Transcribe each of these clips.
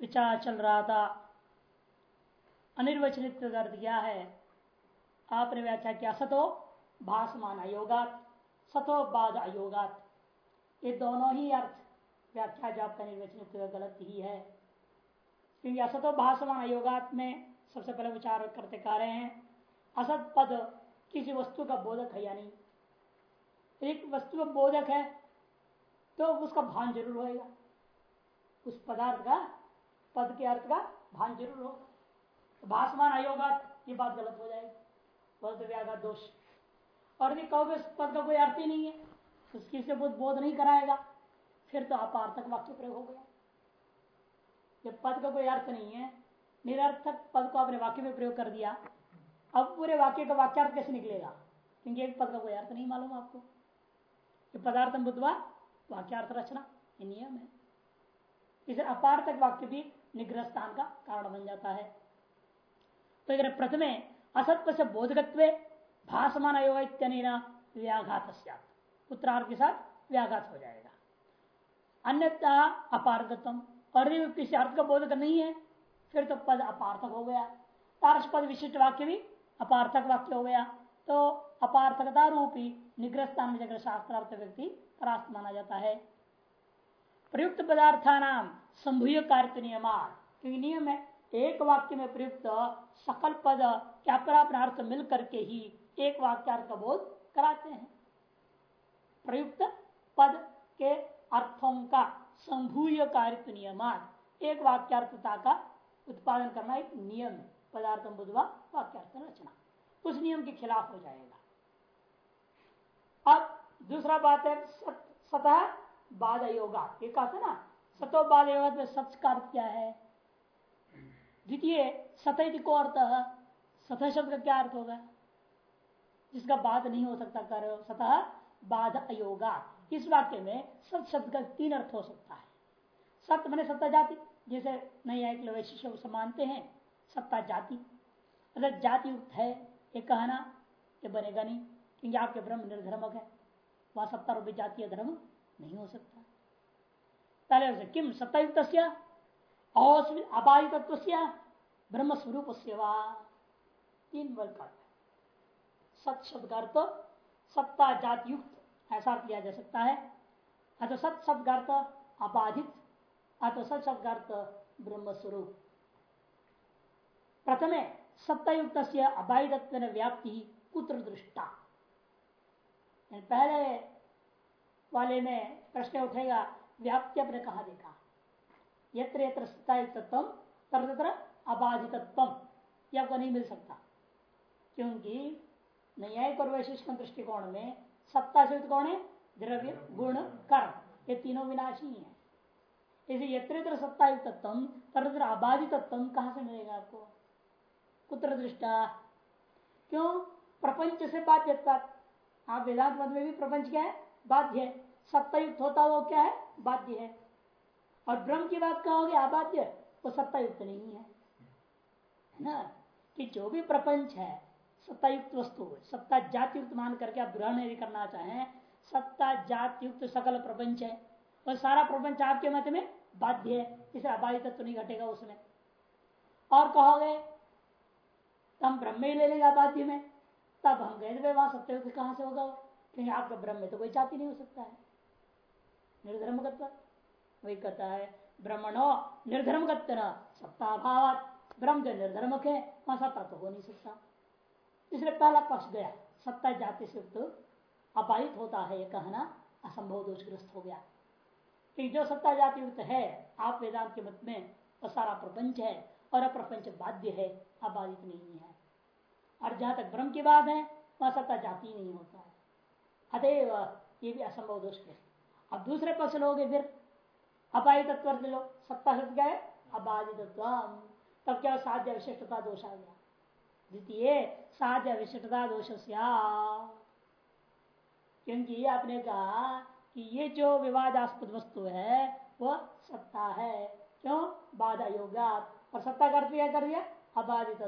विचार चल रहा था। अनिर्वचनित अर्थ क्या है? आपने व्याख्या किया, सतो भाषमान अयोगात, सतो बाद अयोगात। ये दोनों ही अर्थ व्याख्या जो आपका निर्वचनित गलत ही है। क्योंकि असतो भाषमान अयोगात में सबसे पहले विचार करते कह रहे हैं? असत पद किसी वस्तु का बोधक है या नहीं? एक वस्तु का बोधक है तो उसका भान ज़रूर होएगा। उस पदार्थ का पद के अर्थ का भान ज़रूर होगा तो भाषमान अयोगा ये बात गलत हो जाएगी। बहुत व्याघा दोष। और यदि कहोगे पद का कोई अर्थ ही नहीं है। उसकी से बोध बोध नहीं कराएगा। फिर तो अपार्थक वाक्य प्रयोग हो गया। जब पद का कोई अर्थ नहीं है, निरर्थक पद को आपने वाक्य में प्रयोग कर दिया, अब पूरे वाक्य का वाक्यार्थ कैसे निकलेगा? क्योंकि एक पद का कोई अर्थ नहीं मालूम आपको। ये पदार्थ बुद्धवा वाक्यार्थ रचना, ये नियम है। इसे अपार्थक वाक्य भी निग्रह स्थान का कारण बन जाता है। तो अगर प्रथमे असत्य से बोधकत्व भाषमान व्याघात उत्तरार्थ के साथ व्याघात हो जाएगा। अन्यथा अपार्थकत्म और किसी अर्थ का बोधक नहीं है, फिर तो पद अपार्थक हो गया। तारस पद विशिष्ट वाक्य भी अपार्थक वाक्य हो गया। तो अपार्थकता रूपी निग्रह स्थान में जगह शास्त्रार्थ व्यक्ति परास्त माना जाता है। प्रयुक्त पदार्थानाम संभूय कार्य नियमा क्योंकि नियम है। एक वाक्य में प्रयुक्त सकल पद क्या अर्थ मिल करके ही एक वाक्यार्थ बोध कराते हैं। प्रयुक्त पद के अर्थों का संभूय कार्य नियमान एक वाक्यार्थता का उत्पादन करना एक नियम है। पदार्थ बुधवा वाक्यार्थ रचना। उस नियम के खिलाफ हो जाएगा। अब दूसरा बात है सतह बाद योगा ये कहा था ना, सतो बाद योगा में सच अर्थ क्या है? द्वितीय सतह को अर्थ सतह शब्द का क्या अर्थ होगा? जिसका बाद नहीं हो सकता कर सतह बाध अयोगा। इस वाक्य में सत शब्द का तीन अर्थ हो सकता है। सत्य मैंने सत्ता जाति, जैसे नहीं आए वैशिष्य मानते हैं, सत्ता जाति। अगर जाति युक्त है, ये कहना, ये बनेगा नहीं, क्योंकि आपके ब्रह्म निर्धर्मक है। वह सत्ता रूपी जातीय धर्म नहीं हो सकता। पहले किम सत्तायुक्त अबाधितत्व ब्रह्म स्वरूप सेवा तीन वर्ग का सत शब्द का अर्थ सत्ता जाति युक्त ऐसा किया जा सकता है। अथवा सत शब्द का अर्थ अबाधित अथवा सत शब्द का अर्थ ब्रह्म स्वरूप प्रथमे सत्तायुक्त अबाधित्व व्याप्ति कुत्र दृष्टा। पहले वाले में प्रश्न उठेगा व्याप्ति अपने कहा देखा। यत्र यत्र सत्तायुक्तत्व तर तत्र अबाधितत्व आपको नहीं मिल सकता, क्योंकि न्यायिक और वैशिष्ट दृष्टिकोण में सत्ता से कौन है? द्रव्य, गुण, कर्म। ये तीनों विनाशी है। इसे यत्र सत्तायुक्तत्व तर अबाधितत्व कहाँ से मिलेगा आपको? कुत्र दृष्टा। क्यों? प्रपंच से बाध्यता। आप वेदांत मत में भी प्रपंच क्या है? बाध्य है। सत्तायुक्त होता वो क्या है? बाध्य है। और ब्रह्म की बात कहोगे, अबाध्य वो सत्तायुक्त नहीं है। ना? कि जो भी प्रपंच है, सत्तायुक्त वस्तु सत्ता जातियुक्त मान करके आप ग्रहण यदि करना चाहें। सत्ता जातियुक्त सकल प्रपंच है। और सारा प्रपंच आपके मत में बाध्य है। इसे अबाधित तो नहीं घटेगा उसमें। और कहोगे हम ब्रह्म ही ले लेंगे आबादी में। तब हम गए वहाँ सत्य कहाँ से होगा क्योंकि आपका ब्रह्म में तो कोई जाति नहीं हो सकता है। निर्धर्म वही कहता है, ब्रह्मणो निर्धर्म सत्ता भाव ब्रह्म जो निर्धर्मक है, वहाँ सत्ता तो हो नहीं सकता। इसलिए पहला पक्ष गया, सत्ता जाति से तो अपाहित होता है, ये कहना असंभव, दोषग्रस्त हो गया। कि जो सत्ता जाति युक्त है, आप वेदांत के मत में वह सारा प्रपंच है, और अप्रपंच बाध्य है, अबाधित नहीं है। और जहाँ तक ब्रह्म की बात है, वह सत्ता जाति नहीं होता। है अतएव ये भी असंभव दोष है। अब दूसरे पक्ष लोगे फिर? अबाधित तत्व लो सत्ता शब्द क्या है? अबाधित तब क्या साध्य विशिष्टता दोष आ गया? द्वितीय, साध्य विशिष्टता दोष क्योंकि आपने कहा कि ये जो विवादास्पद वस्तु है वह सत्ता है। क्यों? बाधा योगा और सत्ता का अर्थ क्या कर दिया? अबाधित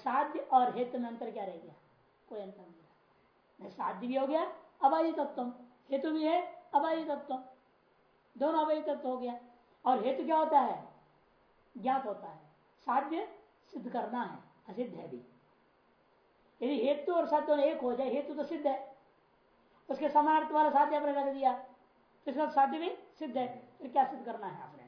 साध्य और हेतु में अंतर क्या रह गया? कोई अंतर नहीं। साध्य भी हो गया अबाधित तत्व। हेतु भी है अबाधित तत्व। दोनों अबाधित तत्व हो गया। और हेतु क्या होता है? ज्ञात होता है। साध्य सिद्ध करना है, असिद्ध है भी। यदि हेतु और साध्य एक हो जाए, हेतु तो सिद्ध है। उसके समार्थ वाला साध्य आपने रख दिया। तो साध्य भी सिद्ध है। फिर क्या सिद्ध करना है आपने?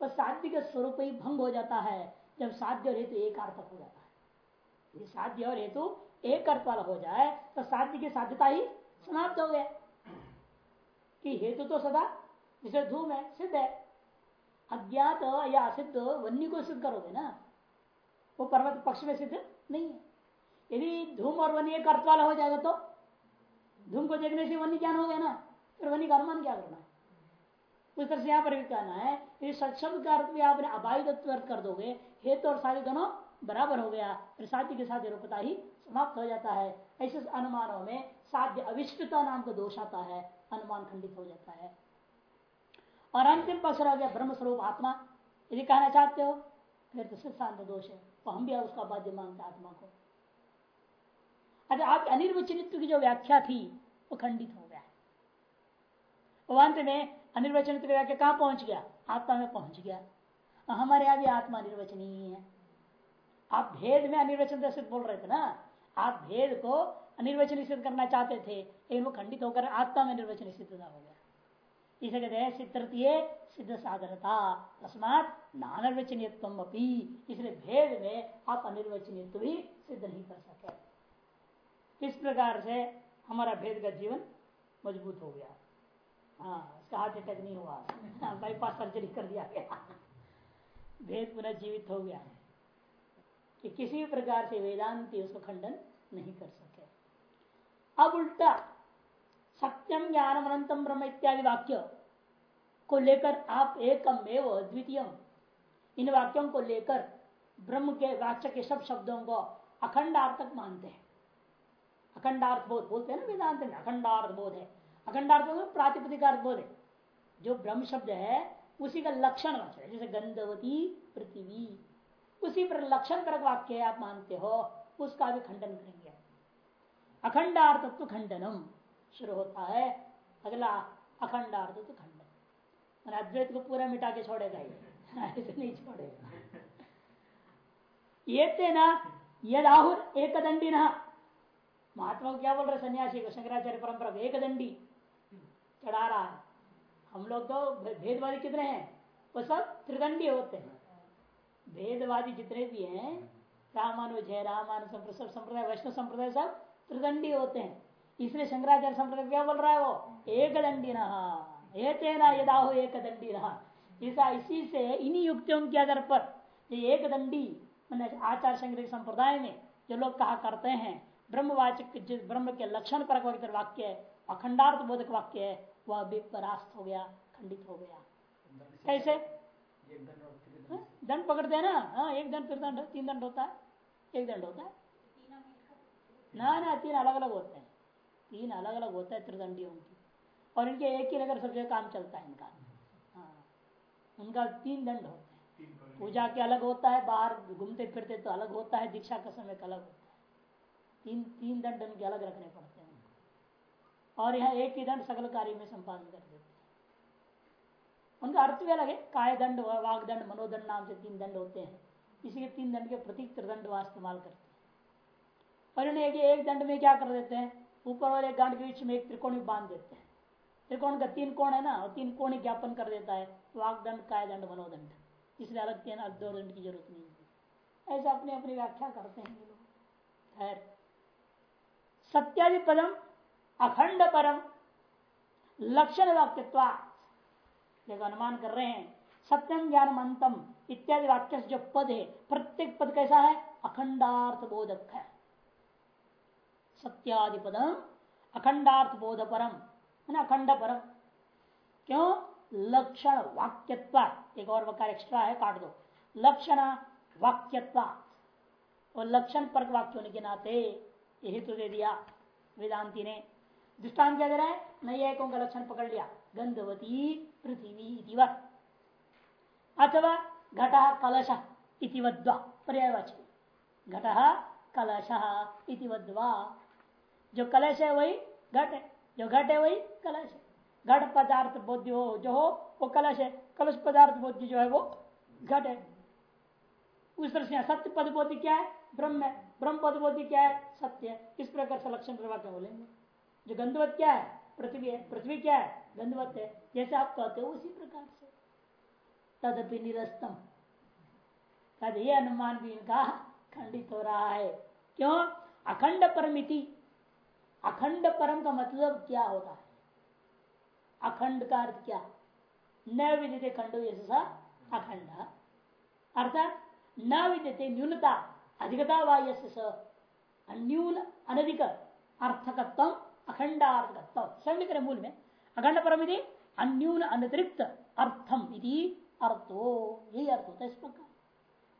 तो साध्य के स्वरूप ही भंग हो जाता है, जब साध्य और हेतु एक अर्थक हो जाता है। साध्य और हेतु एक अर्थ वाला हो जाए तो साध्य की साध्यता ही समाप्त हो गया। कि हेतु तो सदा, जिसे धूम है, सिद्ध है। अज्ञात या असिद्ध, वन्य को सिद्ध करोगे ना? वो पर्वत पक्ष में सिद्ध नहीं है। यदि धूम और वन्य एक अर्थ वाला हो जाएगा तो? धूम को देखने से वन्य ज्ञान हो गया ना? फिर वन्य का अनुमान क्या करना उस तरह से यहाँ पर भी कहना है, यदि सक्षम का अर्थ भी आपने अबाई अर्थ कर दोगे, हेतु और साध्य दोनों बराबर हो गया, फिर साध्य के साथ रूपता ही समाप्त हो जाता है। ऐसे अनुमानों में साध्य अविष्टता नाम का दोष आता है, अनुमान खंडित हो जाता है। और अंतिम पक्ष रह गया ब्रह्म स्वरूप आत्मा। यदि कहना चाहते हो, फिर तो सिद्धांत दोष है। तो हम भी उसका बाध्य मानते आत्मा को। अच्छा आप अनिर्वचनित्व की जो व्याख्या थी, वो खंडित हो गया। अंत में अनिर्वचनित्व की व्याख्या कहाँ पहुँच गया? आत्मा में पहुँच गया। हमारे यहाँ भी आत्मा निर्वचनीय है। आप भेद में अनिर्वचन सिद्ध बोल रहे थे ना? आप भेद को अनिर्वचन सिद्ध करना चाहते थे, लेकिन वो खंडित होकर आत्मा में निर्वचन सिद्धता हो गया। इसे कहते हैं सिद्धतीय सिद्ध साधनता तस्मात नानर्वचनीय इसलिए भेद में आप अनिर्वचनीय भी सिद्ध नहीं कर सके। इस प्रकार से हमारा भेद का जीवन मज़बूत हो गया। हाँ उसका हार्ट अटैक नहीं हुआ। बाईपास सर्जरी कर दिया गया। भेद पुनः जीवित हो गया। है कि किसी भी प्रकार से वेदांति उसको खंडन नहीं कर सके। अब उल्टा, सत्यम ज्ञान अनंतम ब्रह्म इत्यादि वाक्य को लेकर आप एकम एवं द्वितीय इन वाक्यों को लेकर ब्रह्म के वाच्य के सब शब्दों को अखंडार्थक मानते हैं। अखंडार्थ बोध बोलते हैं ना वेदांत में? अखंडार्थ बोध है। अखंडार्थ बोध प्रातिपदिकार्थ बोध है। जो ब्रह्म शब्द है, उसी का लक्षण है। जैसे गंधवती पृथ्वी। उसी पर लक्षण परक वाक्य आप मानते हो, उसका भी खंडन करेंगे। अखंडार्थत्व खंडनम शुरू होता है, अगला अखंडार्थत्व खंडन। मैंने अद्वैत को पूरा मिटा के छोड़ेगा ये। ऐसे नहीं छोड़ेगा। ये तेना यद आहुर एक दंडी न। महात्मा को क्या बोल रहे सन्यासी को? शंकराचार्य परंपरा एक दंडी चढ़ा रहा है। हम लोग तो भेदवादी कितने हैं? वो सब त्रिदंडी होते हैं। भेदवादी जितने भी हैं रामानुज है रामानु संप्रदाय वैष्णव संप्रदाय सब त्रिदंडी होते हैं। इसलिए शंकराचार्य संप्रदाय क्या बोल रहा है वो? एक दंडी नहा यदा हो एक दंडी रहा। ऐसा इसी से इन्हीं युक्तियों के आधार पर ये एक दंडी मैंने आचार शंकर संप्रदाय में जो लोग कहा करते हैं ब्रह्मवाचक जिस ब्रह्म के लक्षण पर वाक्य है अखंडार्थ बोधक वाक्य है वह भी परास्त हो गया खंडित हो गया। कैसे? दंड पकड़ते हैं ना हाँ एक दंड फिर दंड तीन दंड होता है। एक दंड होता है। ना ना तीन अलग अलग होते हैं। तीन अलग अलग होता है त्रिदंडियों की। और इनके एक ही नगर सब जगह काम चलता है इनका। हाँ। उनका तीन दंड होते हैं। पूजा के अलग होता है बाहर घूमते फिरते तो अलग होता है दीक्षा का समय का अलग होता है। तीन तीन दंड उनके अलग रखने पड़ते हैं। और यहाँ एक ही दंड सकल कार्य में संपादन कर देते उनका अर्थ भी अलग है। काय दंड वाग दंड मनोदंड नाम से तीन दंड होते हैं। इसी तीन दंड के प्रतीक त्रिदंड वहाँ इस्तेमाल करते हैं। और इन्हें एक दंड में क्या कर देते हैं? ऊपर वाले गांड के बीच में एक त्रिकोण बाँध देते हैं। त्रिकोण का तीन कोण है ना, और तीन कोण ज्ञापन कर देता है। वाग दंड काय दंड मनोदंड। इसलिए अलग तीन दो दंड की ज़रूरत नहीं है ऐसा अपनी अपनी व्याख्या करते हैं ये लोग। खैर। सत्यादि पदम अखंड परम लक्षण वाक्यत्वा। देखो अनुमान कर रहे हैं। सत्यम ज्ञान अंतम इत्यादि वाक्य जो पद है, प्रत्येक पद कैसा है? अखंडार्थ बोधक है। सत्यादि पदम अखंडार्थ बोध परम अखंड परम क्यों? लक्षण वाक्यत्व एक और वकार एक्स्ट्रा है, काट दो। लक्षण वाक्यत्व और लक्षण पर वाक्य होने के नाते यही तो दे दिया वेदांति ने। दृष्टान क्या दे रहा है? नैयायिकों का लक्षण पकड़ लिया। गंधवती पृथ्वी अथवा घट कलश पर्यायवाची। घट कलश जो कलश है वही घट है, जो घट है वही कलश है। घट पदार्थ बोध्य जो हो, वो कलश है। कलश पदार्थ बोध्य जो है, वो घट है। उस तरह से सत्य पद बोधि क्या है? ब्रह्म है। ब्रह्म पद बोधि क्या है? सत्य है। इस प्रकार से लक्षण प्रभाव क्या बोलेंगे। जो गंधवत क्या है? पृथ्वी है, पृथ्वी क्या है? गंधवत है। जैसे आप कहते हो, उसी प्रकार से। तदपि निरस्तम। कद ये अनुमान भी इनका खंडित हो रहा है। क्यों? अखंड परमिति। अखंड परम का मतलब क्या होता है? अखंड का अर्थ क्या? न विदित खंड अखंड। अर्थात न विद्यते न्यूनता, अधिकता वाय न्यून अनधिक अर्थकत्व अखंडार्थकत्व स्वयं लिख मूल में अखंड परमिति अन्यून अनतिरिक्त अर्थम इति अर्थो। यही अर्थ होता है इस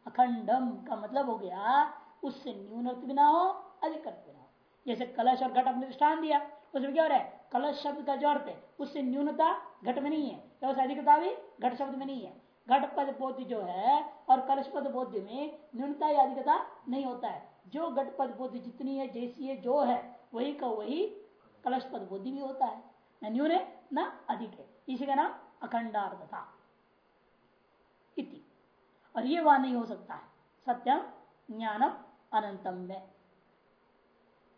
अखंडम का मतलब हो गया उससे न्यून अर्थ भी ना हो अधिक अर्थ भी ना हो। जैसे कलश और घट अपने दृष्टान दिया, उसमें क्या हो रहा है? कलश शब्द का जो अर्थ है, उससे न्यूनता घट में नहीं है। उससे अधिकता भी? घट शब्द में नहीं है। घट पद बोध जो है और कलश पद बोध में न्यूनता या अधिकता नहीं होता है। जो घट पद बोध जितनी है, जैसी है, जो है, वही का वही कलश पद बोधि भी होता है, न न्यून है न अधिक। है इसी का नाम अखंडार्थता और ये वह नहीं हो सकता है। सत्यम, ज्ञानम, अनंतम में।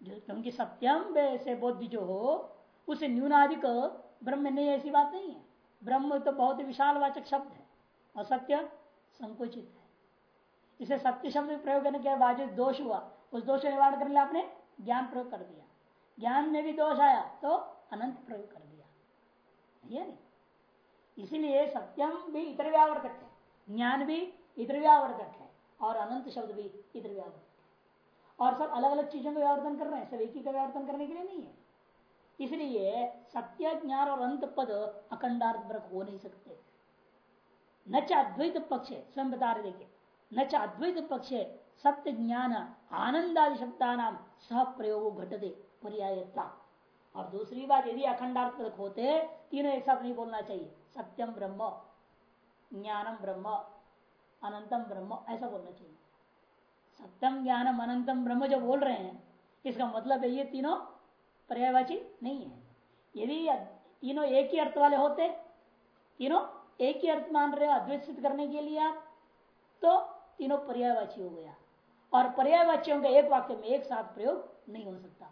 क्योंकि सत्यम से बोध जो हो, उसे न्यूनाधिक ब्रह्म नहीं ऐसी बात नहीं है। ब्रह्म तो बहुत विशाल वाचक शब्द है। और सत्य संकुचित है। इसे सत्य शब्द प्रयोग करने के बाद जो दोष हुआ, उस दोष निवारण करने आपने ज्ञान प्रयोग कर दिया। ज्ञान में भी दोष आया तो अनंत प्रयोग कर दिया। ये नहीं। इसीलिए सत्यम भी इतर व्यावर्तक है, ज्ञान भी इतर व्यावर्तक है, और अनंत शब्द भी इतर व्यावर्तक और सब अलग अलग चीज़ों का व्यावर्तन कर रहे हैं सब एक ही का व्यावर्तन करने के लिए नहीं है। इसलिए सत्य, ज्ञान और अंत पद अखंडार्थ हो नहीं सकते। न अद्वैत पक्ष स्वयं बता रहे देखिए। न अद्वैत पक्ष सत्य, ज्ञान आनंदादि शब्दा नाम सह प्रयोग घटते। पर्यायता। और दूसरी बात, यदि अखंडार्थ होते तीनों एक साथ नहीं बोलना चाहिए। सत्यम ब्रह्म, ज्ञानम ब्रह्म, अनंतम ब्रह्म, ऐसा बोलना चाहिए। सत्यम, ज्ञानम, अनंतम ब्रह्म जो बोल रहे हैं, इसका मतलब है ये तीनों पर्यायवाची नहीं है। यदि तीनों एक ही अर्थ वाले होते, तीनों एक ही अर्थ मान रहे हो अद्वैत करने के लिए आप तो तीनों पर्यायवाची हो गया। और पर्यायवाचियों का एक वाक्य में एक साथ प्रयोग नहीं हो सकता।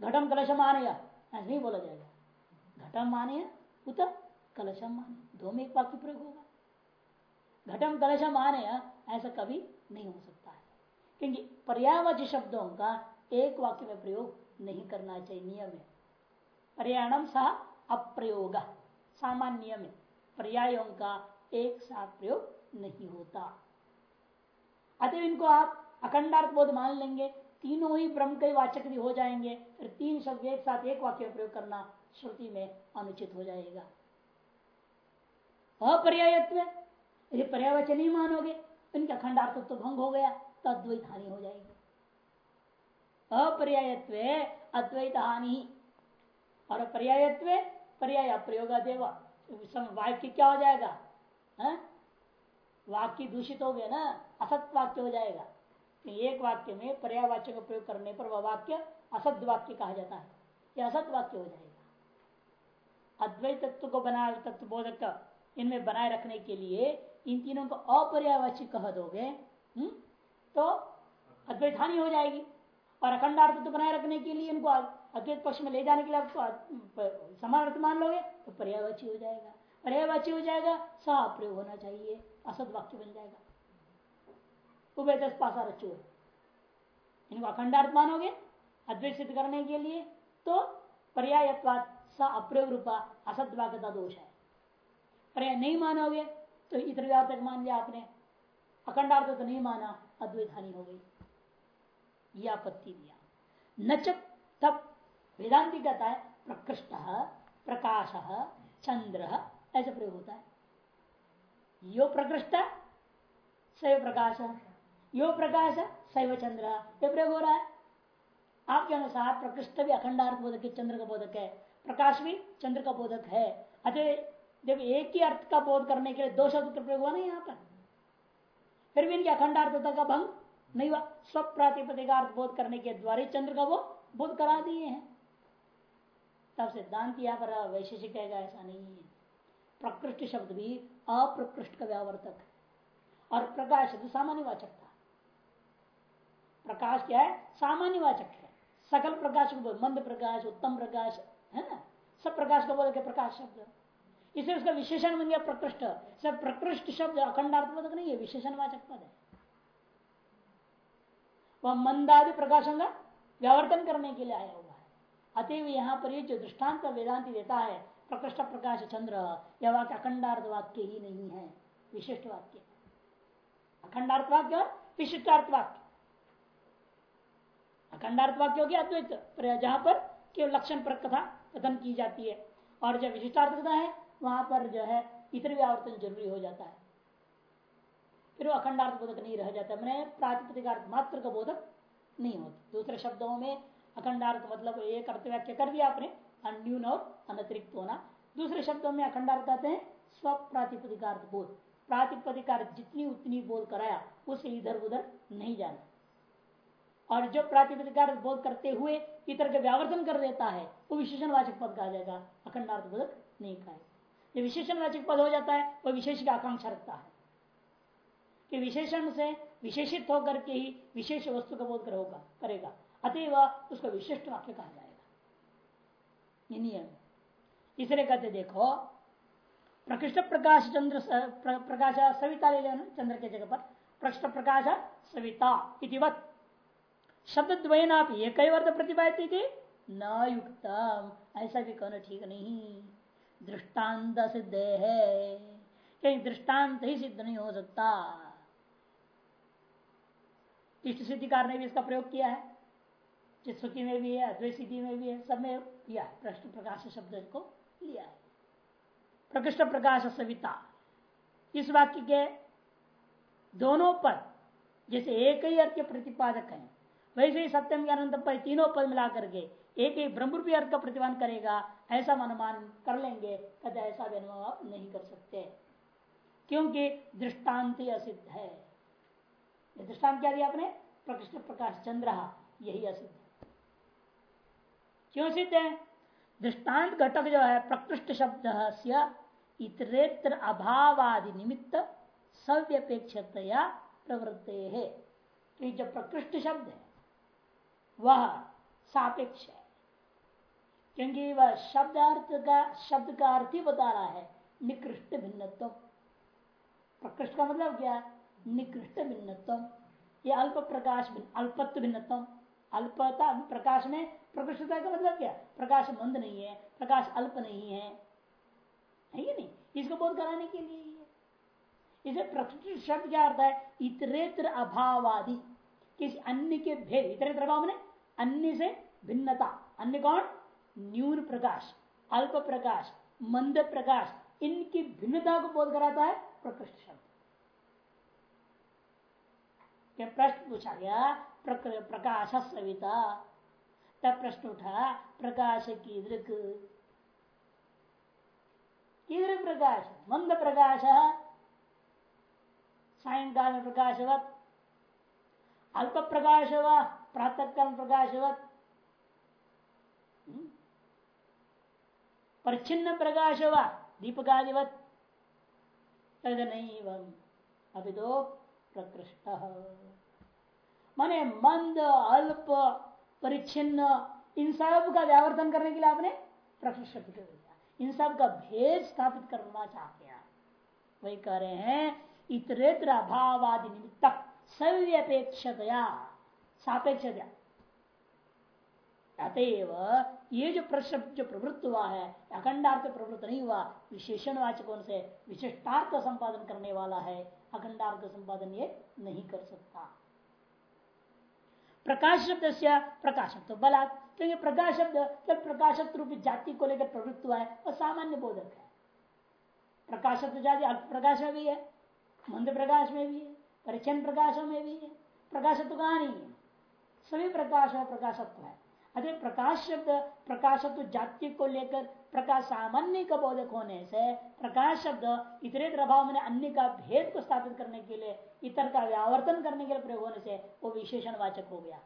घटम कलशम आने ऐसा नहीं बोला जाएगा। घटम माने उत कलशम माने दो में एक वाक्य प्रयोग होगा। घटम कलशम आने ऐसा कभी नहीं हो सकता है। क्योंकि पर्यायवाची शब्दों का एक वाक्य में प्रयोग नहीं करना चाहिए नियम है पर्याणम सह अप्रयोग। सामान्य नियम है पर्यायों का एक साथ प्रयोग नहीं होता। अतः इनको आप अखंडार्थ बोध मान लेंगे। तीनों ही ब्रह्म के वाचक भी हो जाएँगे, फिर तीन शब्द एक साथ एक वाक्य प्रयोग करना श्रुति में अनुचित हो जाएगा। अपर्यायत्व, यदि पर्यावचन ही मानोगे, इनका अखंडार्थ तो भंग हो गया तो अद्वैत हानि हो जाएगी। अपर्यायत्व अद्वैत हानि और पर्यायत्व पर्याय प्रयोग देवा वाक्य क्या हो जाएगा? वाक्य दूषित हो गया ना, असत वाक्य हो जाएगा। एक वाक्य में पर्यावाच्य का प्रयोग करने पर वह वाक्य असत वाक्य कहा जाता है। यह असत वाक्य हो जाएगा। अद्वैत तत्व को बना तत्व बोधक इनमें बनाए रखने के लिए इन तीनों को अपर्यावाच्य कह दोगे हम्म, तो अद्वैत हानि हो जाएगी। और अखंडार्थ तो बनाए रखने के लिए इनको अद्वैत पक्ष में ले जाने के लिए आपको समान अर्थ मान लोगे तो पर्यावाची हो जाएगा। पर्यावाची हो जाएगा सा प्रयोग होना चाहिए। असद वाक्य बन जाएगा। उभय दस पासा रचो। इनको अखंडार्थ मानोगे अद्वैत सिद्ध करने के लिए तो पर्यायत्वाद स अप्रयोग रूपा असद वाक्य दोष है। पर्याय नहीं मानोगे तो इतर तक मान लिया आपने। अखंडार्थ तो नहीं माना, अद्वैत हानि हो गई। यह आपत्ति दिया। न तब वेदांति कहता है, प्रकृष्ट, प्रकाश, चंद्र, ऐसे प्रयोग होता है। यो प्रकृष्ट सैव प्रकाश। यो प्रकाश शैव चंद्र ये प्रयोग हो रहा है। आपके अनुसार प्रकृष्ट भी अखंडार्थ बोधक है, चंद्र का बोधक है। प्रकाश भी चंद्र का बोधक है। अतः जब एक ही अर्थ का बोध करने के लिए दो शब्द का प्रयोग हुआ ना यहाँ पर। फिर भी इनकी अखंडार्थता का भंग नहीं हुआ। स्व प्रातिपदिकार्थ बोध करने के द्वारा चंद्र का वो बोध करा दिए हैं। तब सिद्धांत यहाँ पर वैशेषिक कहेगा ऐसा नहीं है। प्रकृष्ट शब्द भी अप्रकृष्ट का व्यावर्तक और प्रकाश तो सामान्य वाचक था। प्रकाश क्या है? सामान्य वाचक है। सकल प्रकाश को मंद प्रकाश, उत्तम प्रकाश, है ना? सब प्रकाश को बोल के प्रकाश शब्द। इसे उसका विशेषण बन गया प्रकृष्ट। सब प्रकृष्ट शब्द अखंडार्थ अखंडार्थबोधक नहीं है, विशेषणवाचक पद है। वह मंदादि प्रकाशन का व्यावर्तन करने के लिए आया हुआ है। अतएव यहाँ पर जो दृष्टांत वेदांति देता है, प्रकृष्ट प्रकाश चंद्र, यह वाक्य अखंडार्थ वाक्य ही नहीं है, विशिष्ट वाक्य। अखंडार्थ वाक्य विशिष्टार्थ वाक्य। अखंडार्थ वाक्य हो गया अद्वैत जहाँ पर केवल लक्षण पर कथा कथन की जाती है। और जब विशिष्टार्थ कथा है, वहाँ पर जो है इतर व्यावर्तन ज़रूरी हो जाता है। फिर वो अखंडार्थ बोधक नहीं रह जाता। मैंने प्रातिपदिकार्थ मात्र का बोधक नहीं होता। दूसरे शब्दों में अखंडार्थ मतलब एक अर्थ व्याख्या कर दिया आपने, अन्यून और अनतिरिक्त होना। दूसरे शब्दों में अखंडार्थ कहते हैं स्व प्रातिपदिकार्थ बोध। प्रातिपदिकार जितनी उतनी बोध कराया, उसे इधर उधर नहीं जाना। और जो प्रातिपदिकार बोध करते हुए इतर का व्यावर्तन कर देता है, वो विशेषण वाचक पद कहा जाएगा। अखंडार्थ बोधक नहीं कहा जो विशेषण वाचक पद हो जाता है वह विशेष की आकांक्षा रखता है। कि विशेषण से विशेषित होकर के ही विशेष वस्तु का बोध करोगा करेगा। अतएव उसको विशिष्ट वाक्य कहा जाएगा। ये नियम इसलिए कहते देखो, प्रकृष्ट प्रकाश चंद्र प्रकाश सविता ले लेना, चंद्र के जगह पर प्रकृष्ट प्रकाश सविता इतिवत शब्द द्वयना एक वर्त प्रतिपादित थी न युक्तम। ऐसा भी कहना ठीक नहीं। दृष्टांत सिद्ध है। कहीं दृष्टांत ही सिद्ध नहीं हो सकता। इष्ट सिद्धिकार ने भी इसका प्रयोग किया है। चित्सुति में भी है, अद्वैत सिद्धि में भी है, सब में किया है। प्रश्न प्रकाश शब्द को लिया है। प्रकृष्ट प्रकाश सविता। इस वाक्य के दोनों पर जैसे एक ही अर्थ प्रतिपादक है वैसे ही सत्यम अनंत पद तीनों पद मिला करके एक ही ब्रह्म भी अर्थ का प्रतिपादन करेगा, ऐसा अनुमान कर लेंगे कद ऐसा भी अनुभव नहीं कर सकते। क्योंकि दृष्टांत असिद्ध है। दृष्टांत क्या दिया आपने? प्रकृष्ण प्रकाश चंद्र, यही असिद्ध है। क्यों सिद्ध है? दृष्टांत घटक जो है, प्रकृष्ट शब्द इतरेत्र अभावादि निमित्त सव्यपेक्षतया प्रवृत्ते है। तो जो प्रकृष्ट शब्द है वह सापेक्ष है। क्योंकि वह शब्द अर्थ का, शब्द का अर्थ ही बता रहा है, निकृष्ट भिन्नत्व। प्रकृष्ट का मतलब क्या? निकृष्ट भिन्नत्व। ये अल्प प्रकाश अल्पत्व भिन्नत्व। अल्पता प्रकाश में प्रकृष्टता का मतलब क्या? प्रकाश मंद नहीं है, प्रकाश अल्प नहीं है। है ये नहीं? इसको बोध कराने के लिए इसे प्रकृष्ट शब्द क्या अर्थ है? इतरेत्र अभावादि। किसी अन्य के भेद, इतरेत्र अभाव में अन्य से भिन्नता। अन्य कौन? न्यून प्रकाश, अल्प प्रकाश, मंद प्रकाश, इनकी भिन्नता को बोध कराता है प्रकृष्ट शब्द। प्रश्न पूछा गया? प्रकाश सविता तब प्रश्न उठा, प्रकाश की दृक। प्रकाश? मंद प्रकाश। सायकाल में प्रकाशवत अल्प प्रकाश व प्रातः काल प्रकाशवत। हम्म? प्रकाश व दीपकादिवत। नहीं अभी तो प्रकृष्ट। माने मंद, अल्प, परिच्छिन्न, इन सब का व्यावर्तन करने के लिए आपने प्रकृष्ट कर दिया। इन सब का भेद स्थापित करना चाहते हैं वही कह रहे हैं, इतरेत्र अभावादि निमित्त सव्यपेक्षतया। सापेक्ष अतएव ये जो प्रश्न जो प्रवृत्त हुआ है, अखंडार्थ प्रवृत्त नहीं हुआ, विशेषण वाचकों से विशिष्टार्थ संपादन करने वाला है, अखंडार्थ संपादन ये नहीं कर सकता। प्रकाश शब्द से प्रकाशक तो बलात् क्योंकि प्रकाश शब्द जब प्रकाशत्व रूपी जाति को लेकर प्रवृत्त हुआ है वह सामान्य बोधक है। प्रकाशत्व जाति प्रकाश में भी है, मंद प्रकाश में भी है परिचन्न प्रकाशों में भी है प्रकाशत्व कहा नहीं है? सभी प्रकाश और प्रकाशत्व है। अतः प्रकाश शब्द, प्रकाशत्व जाति को लेकर प्रकाश सामान्य का बोधक होने से प्रकाश शब्द इतरे प्रभाव में अन्य का भेद को स्थापित करने के लिए, इतर का व्यावर्तन करने के लिए प्रयोग होने से वो विशेषण वाचक हो गया।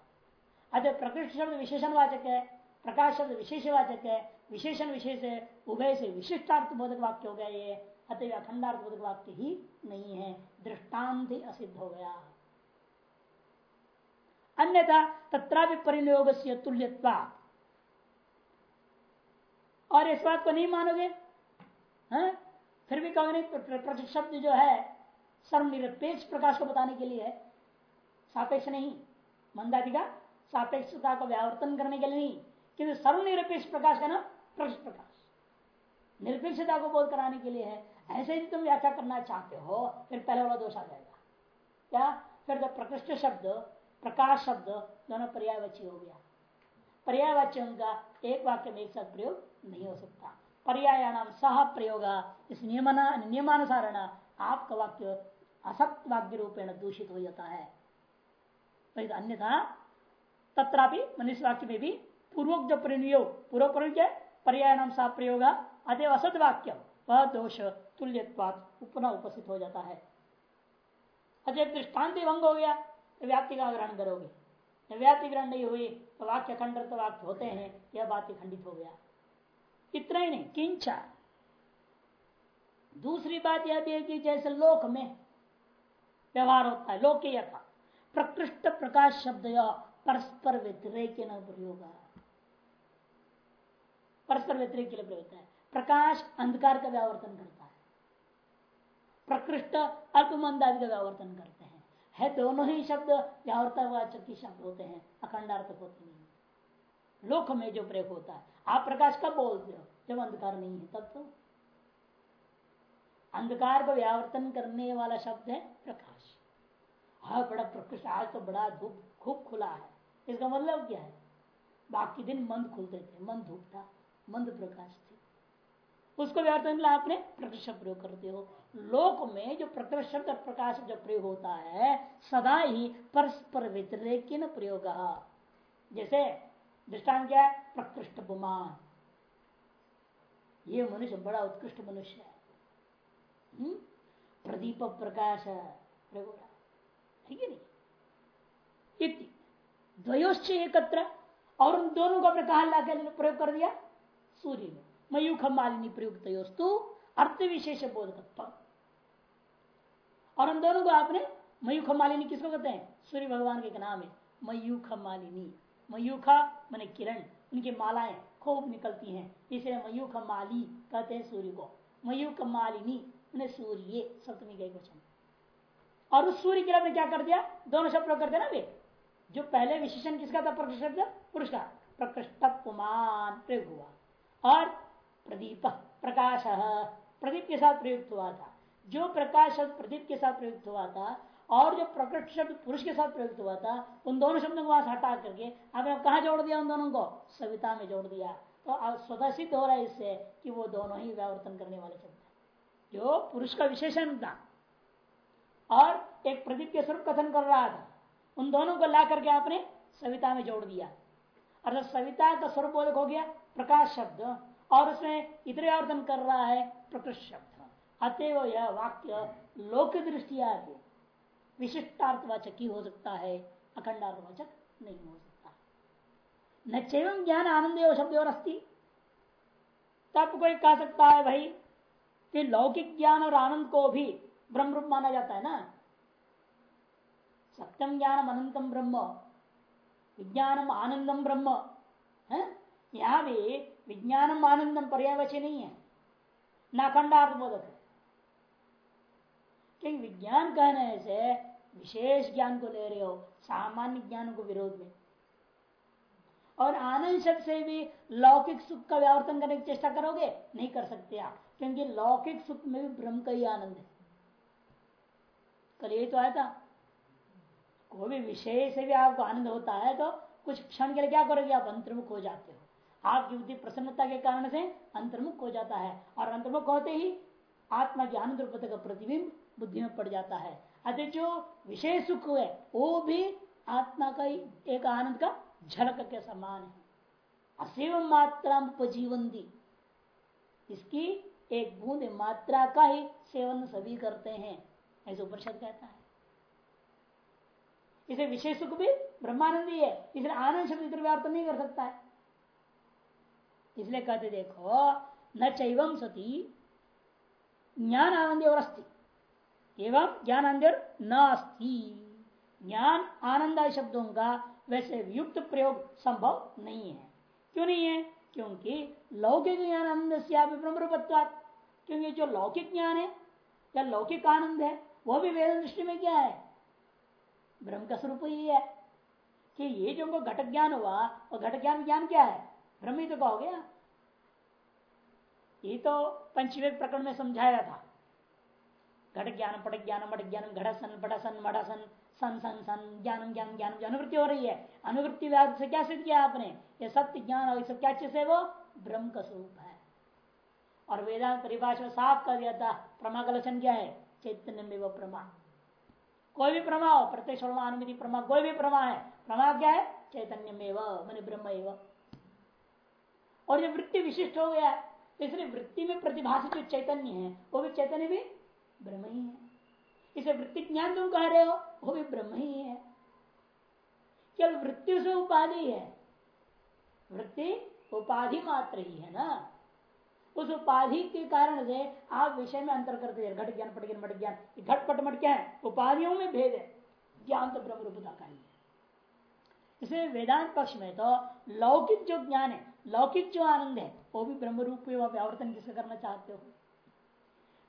अतः प्रकृष्ट शब्द विशेषण वाचक है, प्रकाश शब्द विशेष वाचक है, विशेषण विशेष है, उभय से विशिष्टार्थ बोधक वाक्य हो गया ये, अतः अखंडार्थ बोधक वाक्य ही नहीं है, दृष्टांत ही असिद्ध हो गया। अन्यथा तथा परिणयोग से तुल्यत्वा। और इस बात को नहीं मानोगे? है? फिर भी कहोगे नहीं शब्द जो है, सर्वनिरपेक्ष प्रकाश को बताने के लिए है। सापेक्ष नहीं। मंदादि का सापेक्षता को व्यावर्तन करने के लिए नहीं किंतु सर्वनिरपेक्ष प्रकाश का ना प्रकाश प्रकाश। निरपेक्षता को बोध कराने के लिए है। ऐसे ही तुम व्याख्या करना चाहते हो, फिर पहले वाला दोष आ जाएगा। क्या? फिर तो प्रकृष्ट शब्द प्रकाश शब्द दोनों पर्यायवाची हो गया। पर्यायवाच्यों का एक वाक्य में एक साथ प्रयोग नहीं हो सकता। पर्यायाम सह प्रयोग, इस नियमानुसार आपका वाक्य असत वाक्य रूपेण दूषित हो जाता है। तो अन्यथा तथापि मनुष्य वाक्य में भी पूर्वोक्त प्रयोग पूर्व प्रयोग क्या पर्यायाम सह प्रयोग अतव असत वाक्य वह दोष तुल्य उपस्थित हो जाता है। अतः दृष्टांत भंग हो गया। व्याप्ति का ग्रहण करोगे। व्याप्ति ग्रहण नहीं हुई तो वाक्य खंडित वाक्य होते हैं, यह बात खंडित हो गया। इतना ही नहीं किंचा दूसरी बात यह भी है कि जैसे लोक में व्यवहार होता है, लोक यथा। प्रकृष्ट प्रकाश शब्द परस्पर व्यतिरेक न प्रयोग। परस्पर व्यतिरेक के लिए प्रयोग है। प्रकाश अंधकार का व्यावर्तन करता है। प्रकृष्ट अल्पमंद आदि का व्यावर्तन करता हैं। है दोनों ही शब्द व्यावर्तवाचक की शब्द होते हैं अखंडार्थक होते नहीं। लोक में जो प्रयोग होता है, आप प्रकाश कब बोलते हो? जब अंधकार नहीं है, तब तो। अंधकार को व्यावर्तन करने वाला शब्द है प्रकाश। हाँ बड़ा प्रकृष्ट, आज तो बड़ा धूप, खूब खुला है। इसका मतलब क्या है? बाकी दिन मंद खुलते थे, मंद धूप था, मंद प्रकाश थे। उसको के लिए आपने प्रकृष्ट प्रयोग करते हो। लोक में जो प्रकृष्ट शब्द प्रकाश जब प्रयोग होता है, सदा ही परस्पर व्यतिरेक प्रयोग। जैसे दृष्टान क्या है? प्रकृष्ट बुमान। ये मनुष्य बड़ा उत्कृष्ट मनुष्य है। हम्म? प्रदीप प्रकाश ठीक है नहीं? द्वयोश्च एकत्र, और उन दोनों को अपने कहा ला के प्रयोग कर दिया? सूर्य में। मयूख मालिनी प्रयुक्त अर्थ विशेष बोधकत्व। और उन दोनों को आपने मयूख मालिनी किसको कहते हैं? सूर्य भगवान के नाम है मयूख मालिनी मयूखा मैंने किरण, उनकी मालाएँ खूब निकलती हैं इसलिए मयूख माली कहते हैं सूर्य को। मयूख मालिनी मैंने सूर्य, सप्तमी के वचन। और उस सूर्य के लिए क्या कर दिया? दोनों शब्द प्रयोग करते ना वे? जो पहले विशेषण किसका था? प्रकृष्ट पुरुष का। प्रकृष्ट प्रयोग हुआ। और प्रदीप प्रकाश प्रदीप के साथ प्रयुक्त हुआ था। जो प्रकाश शब्द प्रदीप के साथ प्रयुक्त हुआ था और जो प्रकट शब्द पुरुष के साथ प्रयुक्त हुआ था, उन दोनों शब्दों को वहाँ हटा करके आपने कहा जोड़ दिया उन दोनों को? सविता में जोड़ दिया। तो स्वतः सिद्ध हो रहा है इससे कि वो दोनों ही व्यावर्तन करने वाले शब्द जो पुरुष का विशेषण था और एक प्रदीप के स्वरूप कथन कर रहा था, उन दोनों को ला करके आपने सविता में जोड़ दिया। अर्थात सविता का स्वरूप हो गया प्रकाश शब्द। और उसमें इतने आवर्तन कर रहा है प्रकृष्ट शब्द अतएव यह वाक्य लोक दृष्टिया विशिष्टार्थवाचक ही हो सकता है, अखंडार्थवाचक नहीं हो सकता। न चैव ज्ञान आनंद शब्द और अस्थि तब कोई कह सकता है, भाई कि लौकिक ज्ञान और आनंद को भी ब्रह्म रूप माना जाता है ना? सत्यम ज्ञानम अनंतम ब्रह्म, विज्ञानम आनंदम ब्रह्म, है? यहाँ भी विज्ञानम आनंदम पर्यावची नहीं है। ना खंडार्थ बोधक है। क्योंकि विज्ञान कहने से विशेष ज्ञान को ले रहे हो, सामान्य ज्ञान को विरोध में। और आनंद शब्द से भी लौकिक सुख का व्यावर्तन करने की चेष्टा करोगे, नहीं कर सकते आप। क्योंकि लौकिक सुख में भी ब्रह्म का ही आनंद है। कल यही तो आया था, कोई भी विषय से भी आपको आनंद होता है तो कुछ क्षण के लिए क्या करोगे, आप अंतर्मुख हो जाते हो। आपकी बुद्धि प्रसन्नता के कारण से अंतर्मुख हो जाता है और अंतर्मुख होते ही आत्मा के आनंद रूप का प्रतिबिंब बुद्धि में पड़ जाता है। अतः जो विषय सुख है वो भी आत्मा का एक आनंद का झलक के समान है। असीव मात्रा उपजीवंती। इसकी एक बूंद मात्रा का ही सेवन सभी करते हैं, ऐसे उपनिषद कहता है। इसे विषय सुख भी ब्रह्मानंदी है इसलिए आनंद शब्द व्याप्त नहीं कर सकता है। इसलिए कहते देखो, न चैवम सती ज्ञान आनंद और अस्थि एवं ज्ञान आनंद न अस्थि ज्ञान आनंद शब्दों का वैसे युक्त प्रयोग संभव नहीं है। क्यों नहीं है? क्योंकि लौकिक ज्ञान आनंद से क्योंकि जो लौकिक ज्ञान है, या लौकिक आनंद है, वह भी वेद दृष्टि में क्या है? ब्रह्म का स्वरूप ही है। कि ये जो घटक ज्ञान हुआ, और घटक ज्ञान ज्ञान क्या है? ब्रह्म ही तो कहोगे ये तो पंचवेद प्रकरण में समझाया था। घट ज्ञान, पट ज्ञान, मट ज्ञान घड़सन पटासन मठासन सन सन सन, ज्ञान ज्ञान ज्ञान, अनुवृत्ति हो रही है। अनुवृत्ति व्याप से क्या सिद्ध किया आपने? ये सत्य ज्ञान और सब क्या चीज़ है वो? ब्रह्म का स्वरूप है। और वेदांत परिभाषा साफ़ कर दिया था, प्रमा का लक्षण क्या है? चैतन्य में वो प्रमा। कोई भी प्रमा हो प्रत्यक्ष प्रमा, कोई भी प्रमा है, प्रमा क्या है? चैतन्य में मन ब्रह्म और जब वृत्ति विशिष्ट हो गया। इसलिए वृत्ति में प्रतिभाषित जो चैतन्य है, वो भी चैतन्य भी ब्रह्म ही है। इसे वृत्ति ज्ञान तुम कह रहे हो, वो भी ब्रह्म ही है। केवल वृत्ति से उपाधि है। वृत्ति उपाधि मात्र ही है ना। उस उपाधि के कारण से आप विषय में अंतर करते हैं। घट ज्ञान, पट ज्ञान, मट ज्ञान। घट, पट, मट क्या है? उपाधियों में भेद है। ज्ञान तो ब्रह्म रूपता का ही है। इसलिए वेदांत पक्ष में तो लौकिक जो ज्ञान है लौकिक जो आनंद है, वो भी ब्रह्म रूप व्यावर्तन किसे करना चाहते हो।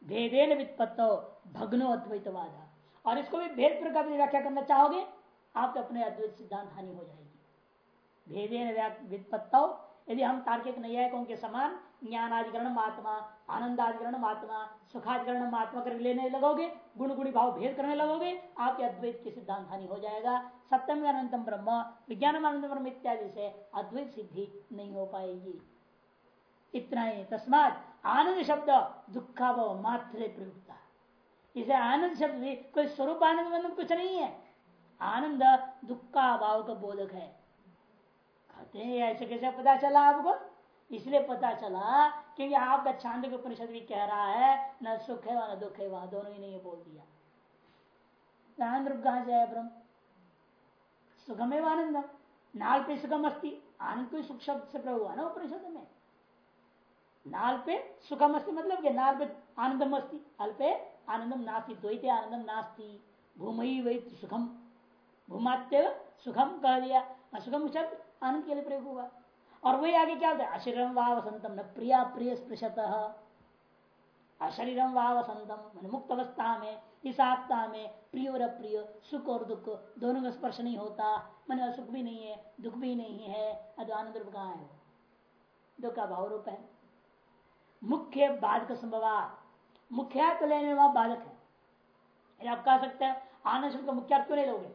भेदेन वित्पत्तो भग्नो अद्वैतवाद। और इसको भी भेद प्रकार की व्याख्या करना चाहोगे, आप तो अपने अद्वैत सिद्धांत हानि हो जाएगी। भेदेन वित्पत्तो, यदि हम तार्किक नैयायिकों के समान ज्ञानाधिकरण महात्मा आनंदाधिकरण महात्मा सुखाधिकरण महात्मा कर लेने लगोगे, गुण गुणी भाव भेद करने लगोगे, आपके अद्वैत की सिद्धांत हानि हो जाएगा। सत्यम अनंतम ब्रह्म विज्ञान अनंत ब्रह्म इत्यादि से अद्वैत सिद्धि नहीं हो पाएगी। इतना ही। तस्मात आनंद शब्द दुखाभाव मात्र प्रयुक्त इसे आनंद शब्द भी कोई स्वरूप आनंद मतलब कुछ नहीं है। आनंद दुखाभाव का बोधक है। कहते हैं, ऐसे कैसे पता चला आपको? इसलिए पता चला क्योंकि आपका छांद के उपनिषद भी कह रहा है, न सुख है वह न दुख है, वहाँ दोनों ही नहीं बोल दिया। कहाँ से ब्रह्म? सुखम आनंदम नाल पे अस्ती आनंद कोई सुख शब्द से प्रभु हुआ ना उपनिषद में? नाल पे सुखम अस्ती मतलब क्या? नाल पे आनंदम अस्ती अल पे आनंदम नास्ती। द्वैत आनंदम नास्ती। भूमि वही सुखम। भूमात्य सुखम कह दिया। सुखम शब्द आनंद के लिए प्रयोग हुआ। और वही आगे क्या होता है? अशरीरम वसंतम न प्रिया प्रिय स्पृशत अशरीरम वा वसंतम मुक्त अवस्था में इस आत्मा में प्रिय और अप्रिय, सुख और दुख, दोनों का स्पर्श नहीं होता। मन सुख भी नहीं है, दुख भी नहीं है अद्वानंद रूप कहा है? दुख का भाव रूप है। मुख्य बाधक संभव मुख्य लेने वहाँ बाधक है। आप कह सकते हैं, आनंद शब्द का मुख्य क्यों नहीं लोगे?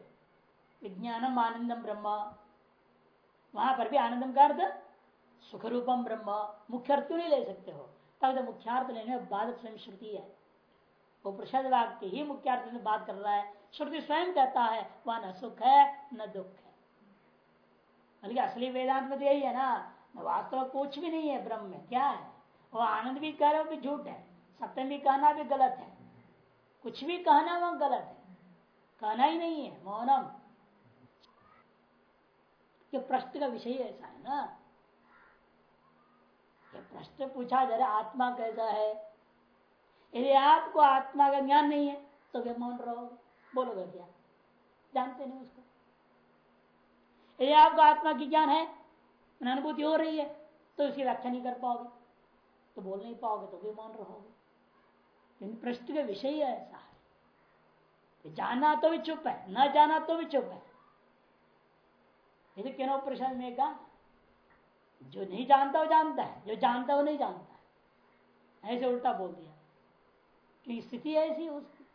विज्ञानम आनंदम ब्रह्म। वहाँ पर भी आनंदम का अर्थ सुख रूपम ब्रह्म। मुख्य अर्थ क्यों नहीं ले सकते हो? तब तो मुख्यार्थ लेने में बाधक स्वयं श्रुति है। वो प्रसाद वाक्य ही मुख्यार्थ में बात कर रहा है। श्रुति स्वयं कहता है, वह न सुख है, न दुख है। बल्कि असली वेदांत में तो यही है ना वास्तव कुछ भी नहीं है ब्रह्म में, क्या है? वो आनंद भी कह रहे भी झूठ है। सत्य भी कहना भी गलत है। कुछ भी कहना वह गलत है। कहना ही नहीं है, मौनम। ये प्रश्न का विषय ऐसा है ना। ये प्रश्न पूछा जा रहा आत्मा कैसा है? यदि आपको आत्मा का ज्ञान नहीं है तो वे मौन रहो बोलोगे क्या जानते नहीं उसको। यदि आपको आत्मा की ज्ञान है अनुभूति हो रही है तो उसकी व्याख्या नहीं कर पाओगे। तो बोल नहीं पाओगे तो भी मौन रहोगे? प्रश्न का विषय है ऐसा। है जाना तो भी चुप है, न जाना तो भी चुप है। यदि क्यों प्रश्न में कहा जो नहीं जानता, वो जानता है, जो जानता वो नहीं जानता ऐसे उल्टा बोल दिया। कि स्थिति ऐसी उसकी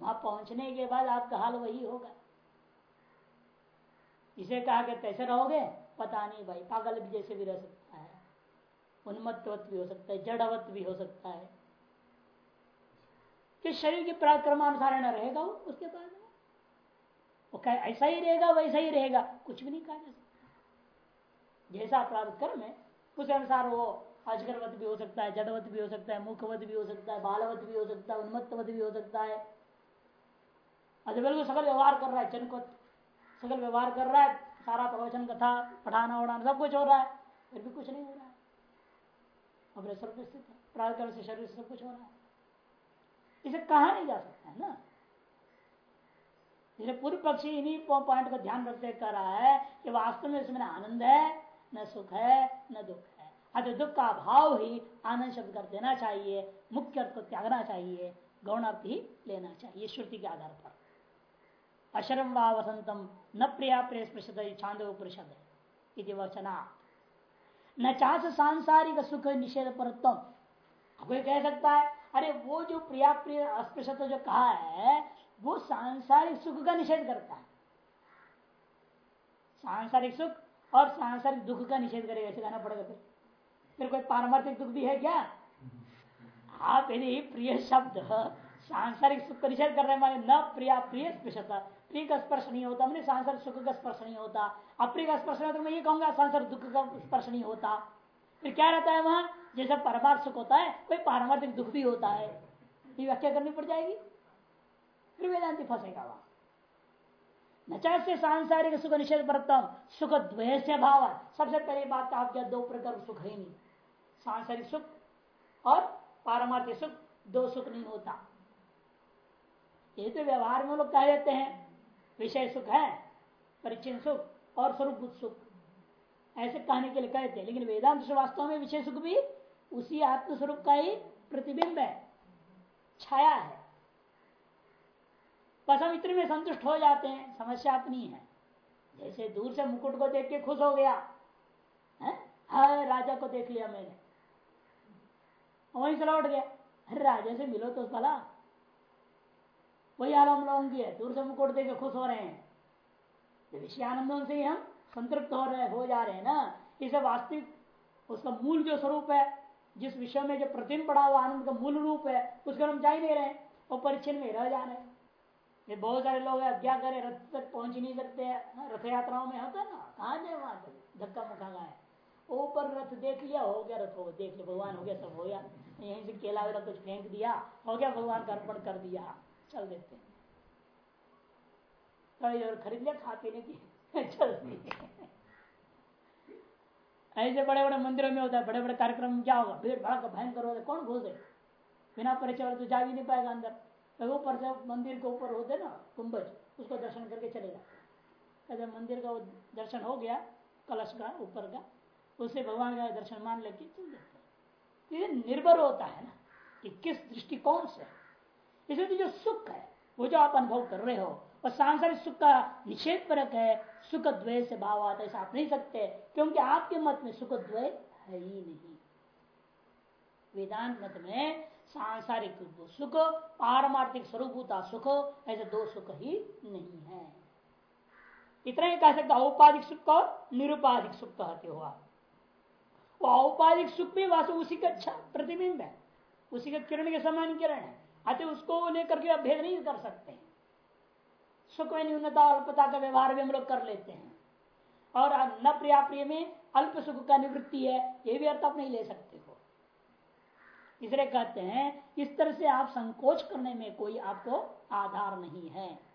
वहाँ पहुँचने के बाद आपका हाल वही होगा। इसे कहा कि कैसे रहोगे? पता नहीं भाई, पागल भी जैसे भी रह सकता है। उन्मत्वत भी हो सकता है, जड़वत भी हो सकता है। कि शरीर के पराक्रमानुसार न रहेगा वो, उसके बाद वो कह, ऐसा ही रहेगा, वैसा ही रहेगा, कुछ भी नहीं कहा जा सकता। जैसा अपराध कर्म है, उस अनुसार वो अजगरवत भी हो सकता है, जड़वत भी हो सकता है मुखवत भी हो सकता है, बालवत भी हो सकता है, उन्मत्तवत भी हो सकता है। अरे बिल्कुल सकल व्यवहार कर रहा है चनकत सकल व्यवहार कर रहा है, सारा प्रवचन, कथा पढ़ाना उड़ाना सब कुछ हो रहा है, फिर भी कुछ नहीं हो रहा है। अपने सर्व स्थित है प्राण से शरीर से सब कुछ हो रहा है। इसे कहा नहीं जा सकता है ना? इसलिए पूर्व पक्षी इन्हीं पॉइंट को ध्यान रखते कर रहा है कि वास्तव में इसमें आनंद है, न सुख है, न दुख है। अतः दुख का अभाव ही आनंद शब्द कर देना चाहिए, मुख्य अर्थ को त्यागना चाहिए गौण अर्थ ही लेना चाहिए श्रुति के आधार पर। अशरम वसंतम, न प्रिया प्रिय स्पृशद छांदो परिषद वचना। न चाह सांसारिक सुख निषेध परत्म कोई कह सकता है, अरे वो जो प्रिया प्रिय अस्पृश्यता जो कहा है, वो सांसारिक सुख का निषेध करता है। सांसारिक सुख और सांसारिक दुख का निषेध करेगा, ऐसे कहना पड़ेगा फिर। फिर कोई पारमार्थिक दुख भी है क्या? आप यदि प्रिय शब्द, सांसारिक सुख निषेध कर रहे हैं न प्रिया, प्रिय स्पृशता। प्रिय का स्पर्श नहीं होता, मैंने सांसारिक सुख का स्पर्श नहीं होता। अप्रिय का स्पर्श नहीं होता, मैं ये कहूँगा सांसारिक दुख का स्पर्श नहीं होता। फिर क्या रहता है वहाँ? जैसे परमार्थ सुख होता है, कोई पारमार्थिक दुख भी होता है। ये व्याख्या करनी पड़ जाएगी। फिर वेदांति फंसेगा वहाँ। नचा से सांसारिक सुख निषेध परतम सुख द्वय से भाव सबसे पहले बात आप क्या, दो प्रकार सुख है नहीं। सांसारिक सुख और पारमार्थिक सुख, दो सुख नहीं होता। ये तो व्यवहार में लोग कह देते हैं, विषय सुख है परिचय सुख और स्वरूप सुख। ऐसे कहने के लिए कहते हैं, लेकिन वेदांत वास्तव में विषय सुख भी उसी आत्मस्वरूप का ही प्रतिबिंब है, छाया है। बस हम इतने में संतुष्ट हो जाते हैं, समस्या अपनी है। जैसे दूर से मुकुट को देख के खुश हो गया, है? हाँ राजा को देख लिया मैंने। वहीं से लौट गया। अरे राजा से मिलो तो भला। वही हाल हम लोगों की है दूर से मुकुट के खुश हो रहे हैं। विषयानंदों से ही हम संतृप्त हो रहे हो जा रहे हैं ना इसे वास्तविक उसका मूल जो स्वरूप है जिस विषय में जो प्रतिम पड़ा हुआ आनंद का मूल रूप है उसको हम जा ही नहीं रहे। वो परिचय में रह जा रहे हैं ये बहुत सारे लोग अब क्या करें? रथ तक पहुँच नहीं सकते हाँ, रथ यात्राओं में होता है ना कहा जाए वहाँ धक्का मुखा गए ऊपर रथ देख लिया, हो गया रथ हो देख लिया, भगवान हो गया, सब हो गया। यहीं से केला वेला कुछ फेंक दिया, हो गया, भगवान का अर्पण कर दिया। चल देते और खरीद लिया, खा पीने की चल ऐसे बड़े बड़े मंदिरों में होता है बड़े बड़े कार्यक्रम में क्या होगा? भीड़ भाड़ का भयंकर होगा कौन घोषे बिना परिचय वाले तो जा भी नहीं पाएगा अंदर। तो ऊपर से मंदिर के ऊपर होते ना, कुंभज, उसको दर्शन करके चले जाते मंदिर का दर्शन हो गया, कलश का, ऊपर का। उससे भगवान का दर्शन मान लेके चल जाते ये निर्भर होता है ना कि किस दृष्टिकोण से। इसलिए जो सुख है, वो जो आप अनुभव कर रहे हो और सांसारिक सुख का निषेध परक है सुख द्वय से भाव आता ऐसा आप नहीं सकते, क्योंकि आपके मत में सुख द्वय है ही नहीं। वेदांत मत में सांसारिक सुख, पारमार्थिक स्वरूप होता सुख, ऐसे दो सुख ही नहीं है। इतना ही कह सकते औपाधिक सुख और निरुपाधिक सुख कहते हो आप वो औपाधिक सुख भी वास्तव उसी का अच्छा प्रतिबिंब है। उसी का किरण के समान किरण है। अतः उसको लेकर के आप भेद नहीं कर सकते। सुख में न्यूनता, अल्पता का व्यवहार भी हम लोग कर लेते हैं। और न प्रिया प्रिय में अल्प सुख का निवृत्ति है, ये भी अर्थ आप नहीं ले सकते हो। इसलिए कहते हैं, इस तरह से आप संकोच करने में कोई आपको आधार नहीं है।